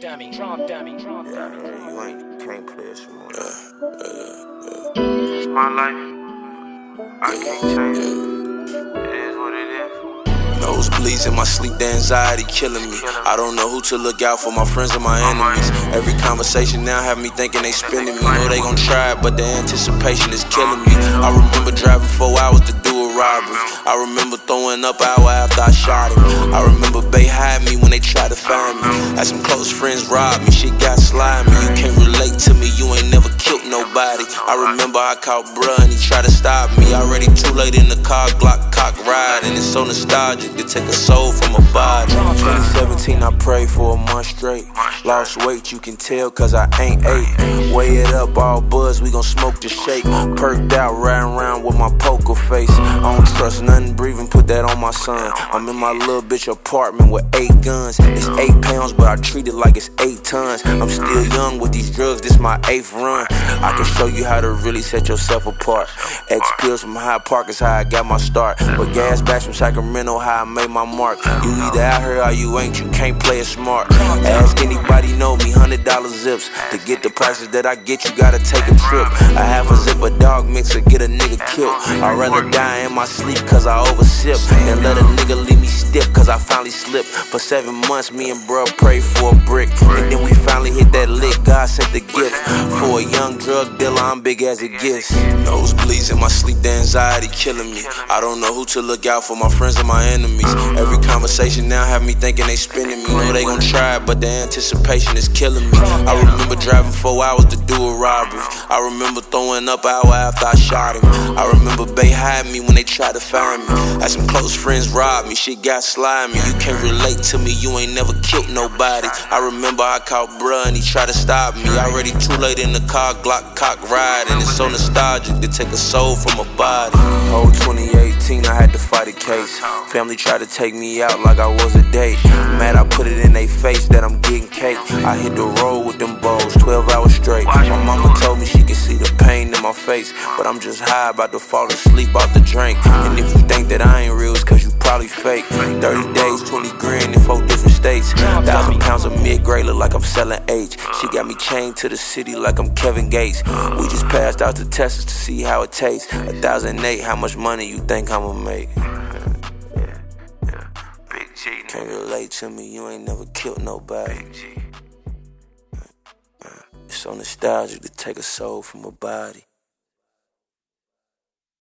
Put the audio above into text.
Drop dummy, drop dummy, drop Yeah, dummy. yeah, you ain't can't play it smart. It's my life. I can't change it. It is what it is. Nosebleeds in my sleep, the anxiety killing me. I don't know who to look out for, my friends or my enemies. Every conversation now have me thinking they spinning me. Know they gon' try it, but the anticipation is killing me. I remember driving four hours to do a robbery. I remember throwing up hour after I shot him. I remember they hide me when they tried to find me. Had some close friends rob me, shit got slimy. You can't relate to me, you ain't never killed nobody. I remember I caught bruh and he tried to stop me. Already too late in the car, Glock cock ride, and it's so nostalgic to take a soul from a body. 2017, I prayed for a month straight. Lost weight, you can tell, cause I ain't ate. Weigh it up, all buzz, we gon' smoke the shake. Perked out, riding around with my poker face. I don't trust nothing breathing, put that on my son. I'm in my little bitch apartment with eight guns. It's eight pounds, but I treat it like it's eight tons. I'm still young with these drugs, this my eighth run. I can show you how to really set yourself apart. X pills from High Park is how I got my start. But gas bags from Sacramento, how I made my mark. You either out here or you ain't, you can't play it smart. Ask anybody know me, hundred dollar zips. To get the prices that I get, you gotta take a trip. I have a zip a dog mixer, get a nigga killed. I'd rather die in my sleep cause I oversip. Than let a nigga leave me cause I finally slipped. For seven months, me and bruh prayed for a brick. And then we finally hit that lick, God sent the gift. For a young drug dealer, I'm big as it gets. Nosebleeds in my sleep, the anxiety killing me. I don't know who to look out for, my friends or my enemies. Every conversation now have me thinking they spinning me. Know they gon' try it, but the anticipation is killing me. I remember driving four hours to do a robbery. I remember throwing up hour after I shot him. I remember they hide me when they tried to find me. Had some close friends rob me, shit got slimy. You can't relate to me, you ain't never killed nobody. I remember I caught bruh and he tried to stop me. Already too late in the car, Glock cock ride, and it's so nostalgic to take a soul from a body. Whole 2018, I had case. Family tried to take me out like I was a date. Mad, I put it in their face that I'm getting cake. I hit the road with them bows, 12 hours straight. My mama told me she could see the pain in my face, but I'm just high, about to fall asleep off the drink. And if you think that I ain't real, it's cause you probably fake. 30 days, 20 grand in four different states. Thousand pounds of mid grade look like I'm selling H. She got me chained to the city like I'm Kevin Gates. We just passed out to Texas to see how it tastes. A thousand eight, how much money you think I'ma make? G. Can't relate to me, you ain't never killed nobody. Big G. It's so nostalgic to take a soul from a body.